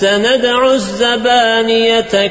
سندع الزبانية